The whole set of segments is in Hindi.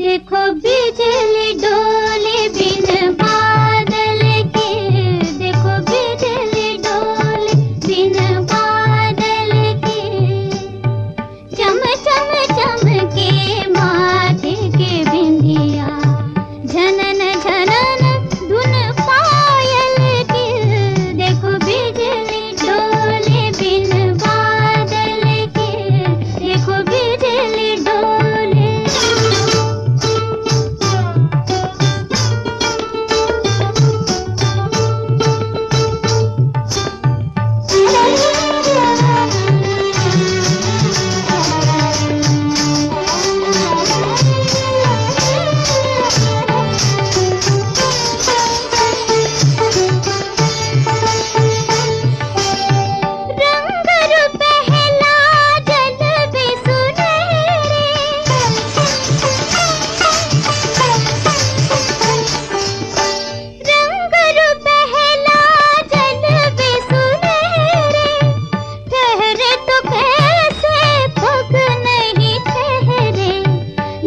देखो बिजली डोले बिन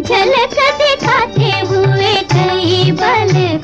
झलक दिखाते हुए कई बल।